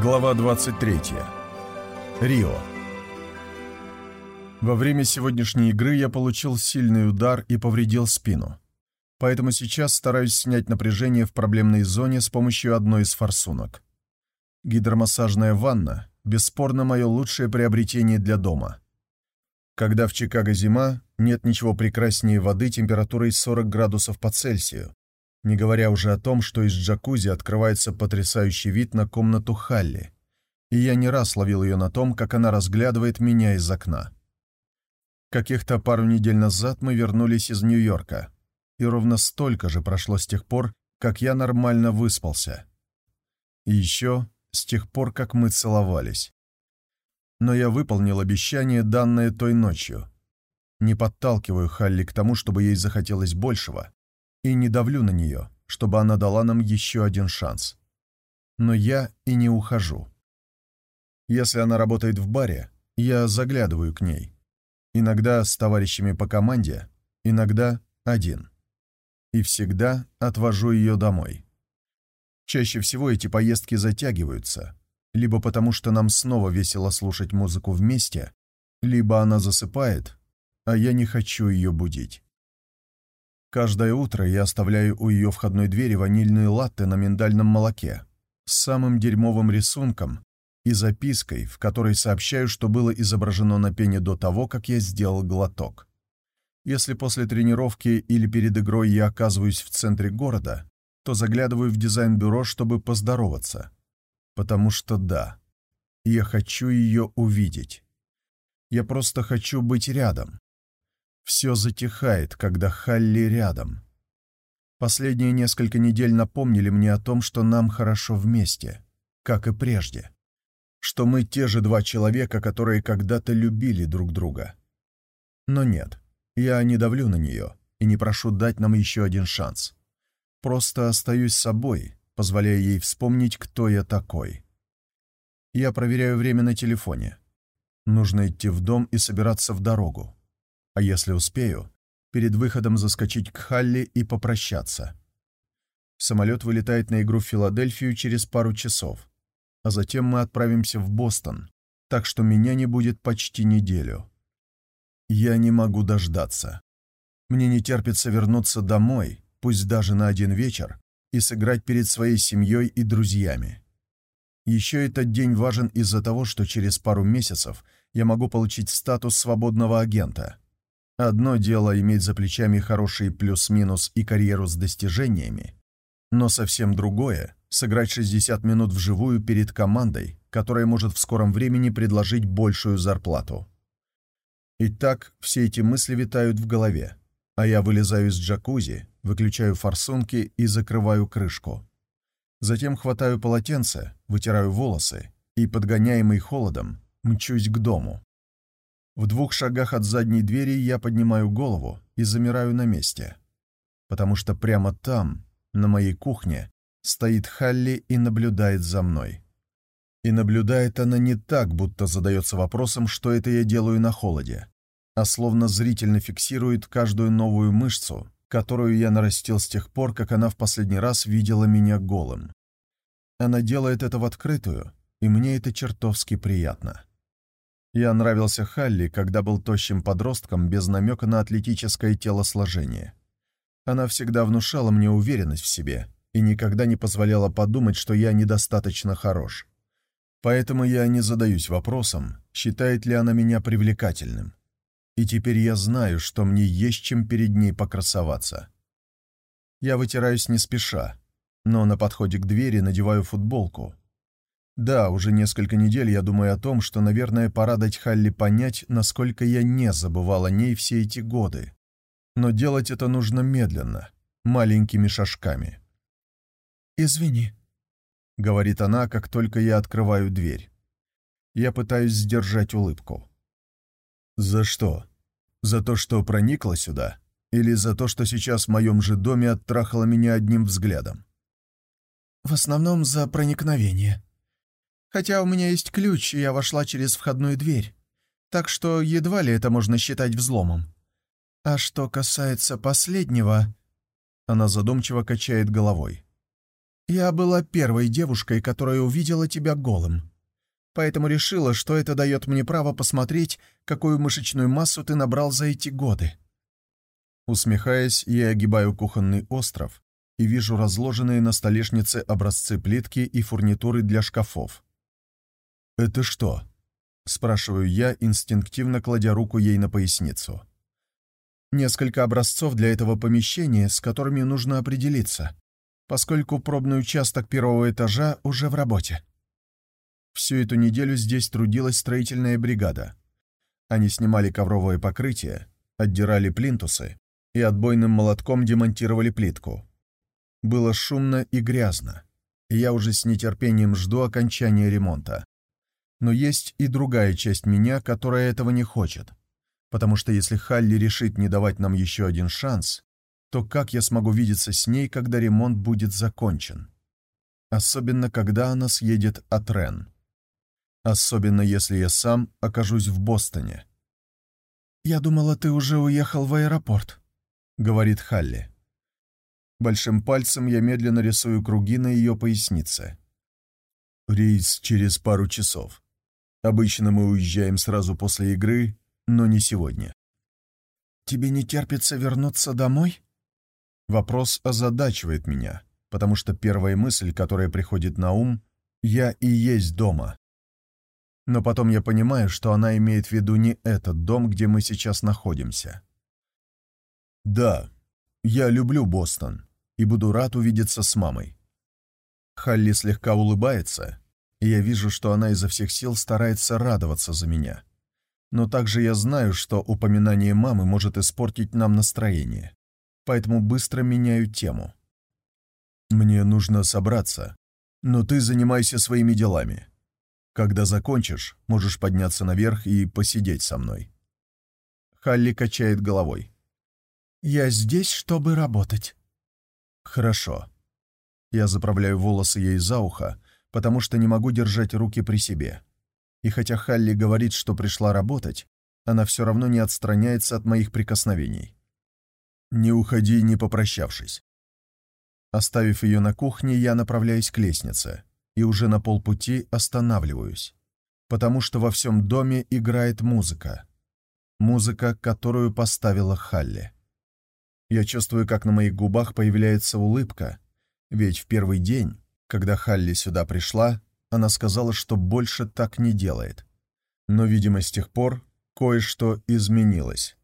Глава 23. Рио. Во время сегодняшней игры я получил сильный удар и повредил спину. Поэтому сейчас стараюсь снять напряжение в проблемной зоне с помощью одной из форсунок. Гидромассажная ванна – бесспорно мое лучшее приобретение для дома. Когда в Чикаго зима, нет ничего прекраснее воды температурой 40 градусов по Цельсию, не говоря уже о том, что из джакузи открывается потрясающий вид на комнату Халли, и я не раз ловил ее на том, как она разглядывает меня из окна. Каких-то пару недель назад мы вернулись из Нью-Йорка, и ровно столько же прошло с тех пор, как я нормально выспался. И еще с тех пор, как мы целовались. Но я выполнил обещание, данное той ночью. Не подталкиваю Халли к тому, чтобы ей захотелось большего, и не давлю на нее, чтобы она дала нам еще один шанс. Но я и не ухожу. Если она работает в баре, я заглядываю к ней. Иногда с товарищами по команде, иногда один. И всегда отвожу ее домой. Чаще всего эти поездки затягиваются, либо потому что нам снова весело слушать музыку вместе, либо она засыпает, а я не хочу ее будить. Каждое утро я оставляю у ее входной двери ванильные латте на миндальном молоке с самым дерьмовым рисунком и запиской, в которой сообщаю, что было изображено на пене до того, как я сделал глоток. Если после тренировки или перед игрой я оказываюсь в центре города, то заглядываю в дизайн-бюро, чтобы поздороваться. Потому что да, я хочу ее увидеть. Я просто хочу быть рядом. Все затихает, когда Халли рядом. Последние несколько недель напомнили мне о том, что нам хорошо вместе, как и прежде. Что мы те же два человека, которые когда-то любили друг друга. Но нет, я не давлю на нее и не прошу дать нам еще один шанс. Просто остаюсь собой, позволяя ей вспомнить, кто я такой. Я проверяю время на телефоне. Нужно идти в дом и собираться в дорогу а если успею, перед выходом заскочить к Халли и попрощаться. Самолет вылетает на игру в Филадельфию через пару часов, а затем мы отправимся в Бостон, так что меня не будет почти неделю. Я не могу дождаться. Мне не терпится вернуться домой, пусть даже на один вечер, и сыграть перед своей семьей и друзьями. Еще этот день важен из-за того, что через пару месяцев я могу получить статус свободного агента — Одно дело иметь за плечами хороший плюс-минус и карьеру с достижениями, но совсем другое — сыграть 60 минут вживую перед командой, которая может в скором времени предложить большую зарплату. Итак, все эти мысли витают в голове, а я вылезаю из джакузи, выключаю форсунки и закрываю крышку. Затем хватаю полотенце, вытираю волосы и, подгоняемый холодом, мчусь к дому. В двух шагах от задней двери я поднимаю голову и замираю на месте, потому что прямо там, на моей кухне, стоит Халли и наблюдает за мной. И наблюдает она не так, будто задается вопросом, что это я делаю на холоде, а словно зрительно фиксирует каждую новую мышцу, которую я нарастил с тех пор, как она в последний раз видела меня голым. Она делает это в открытую, и мне это чертовски приятно. Я нравился Халли, когда был тощим подростком без намека на атлетическое телосложение. Она всегда внушала мне уверенность в себе и никогда не позволяла подумать, что я недостаточно хорош. Поэтому я не задаюсь вопросом, считает ли она меня привлекательным. И теперь я знаю, что мне есть чем перед ней покрасоваться. Я вытираюсь не спеша, но на подходе к двери надеваю футболку, да, уже несколько недель я думаю о том, что, наверное, пора дать Халли понять, насколько я не забывал о ней все эти годы. Но делать это нужно медленно, маленькими шажками. «Извини», — говорит она, как только я открываю дверь. Я пытаюсь сдержать улыбку. «За что? За то, что проникла сюда? Или за то, что сейчас в моем же доме оттрахала меня одним взглядом?» «В основном за проникновение», Хотя у меня есть ключ, и я вошла через входную дверь. Так что едва ли это можно считать взломом. А что касается последнего... Она задумчиво качает головой. Я была первой девушкой, которая увидела тебя голым. Поэтому решила, что это дает мне право посмотреть, какую мышечную массу ты набрал за эти годы. Усмехаясь, я огибаю кухонный остров и вижу разложенные на столешнице образцы плитки и фурнитуры для шкафов. «Это что?» — спрашиваю я, инстинктивно кладя руку ей на поясницу. «Несколько образцов для этого помещения, с которыми нужно определиться, поскольку пробный участок первого этажа уже в работе». Всю эту неделю здесь трудилась строительная бригада. Они снимали ковровое покрытие, отдирали плинтусы, и отбойным молотком демонтировали плитку. Было шумно и грязно, и я уже с нетерпением жду окончания ремонта. Но есть и другая часть меня, которая этого не хочет. Потому что если Халли решит не давать нам еще один шанс, то как я смогу видеться с ней, когда ремонт будет закончен? Особенно, когда она съедет от Рен. Особенно, если я сам окажусь в Бостоне. «Я думала, ты уже уехал в аэропорт», — говорит Халли. Большим пальцем я медленно рисую круги на ее пояснице. Рейс через пару часов. Обычно мы уезжаем сразу после игры, но не сегодня. «Тебе не терпится вернуться домой?» Вопрос озадачивает меня, потому что первая мысль, которая приходит на ум, «я и есть дома». Но потом я понимаю, что она имеет в виду не этот дом, где мы сейчас находимся. Да, я люблю Бостон и буду рад увидеться с мамой. Халли слегка улыбается, и я вижу, что она изо всех сил старается радоваться за меня. Но также я знаю, что упоминание мамы может испортить нам настроение, поэтому быстро меняю тему. Мне нужно собраться, но ты занимайся своими делами. Когда закончишь, можешь подняться наверх и посидеть со мной. Халли качает головой. «Я здесь, чтобы работать». «Хорошо». Я заправляю волосы ей за ухо, потому что не могу держать руки при себе. И хотя Халли говорит, что пришла работать, она все равно не отстраняется от моих прикосновений. «Не уходи, не попрощавшись». Оставив ее на кухне, я направляюсь к лестнице и уже на полпути останавливаюсь, потому что во всем доме играет музыка. Музыка, которую поставила Халли. Я чувствую, как на моих губах появляется улыбка, ведь в первый день, когда Халли сюда пришла, она сказала, что больше так не делает. Но, видимо, с тех пор кое-что изменилось.